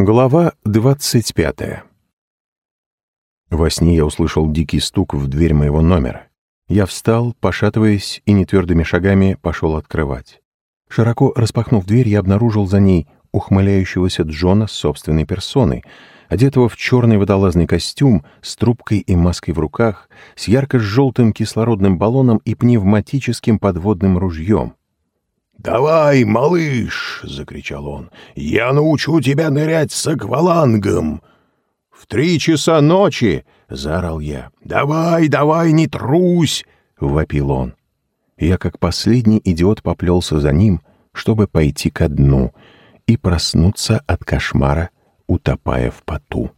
Глава двадцать пятая Во сне я услышал дикий стук в дверь моего номера. Я встал, пошатываясь, и нетвердыми шагами пошел открывать. Широко распахнув дверь, я обнаружил за ней ухмыляющегося Джона с собственной персоной, одетого в черный водолазный костюм с трубкой и маской в руках, с ярко-желтым кислородным баллоном и пневматическим подводным ружьем. «Давай, малыш!» — закричал он. «Я научу тебя нырять с аквалангом!» «В три часа ночи!» — заорал я. «Давай, давай, не трусь!» — вопил он. Я, как последний идиот, поплелся за ним, чтобы пойти ко дну и проснуться от кошмара, утопая в поту.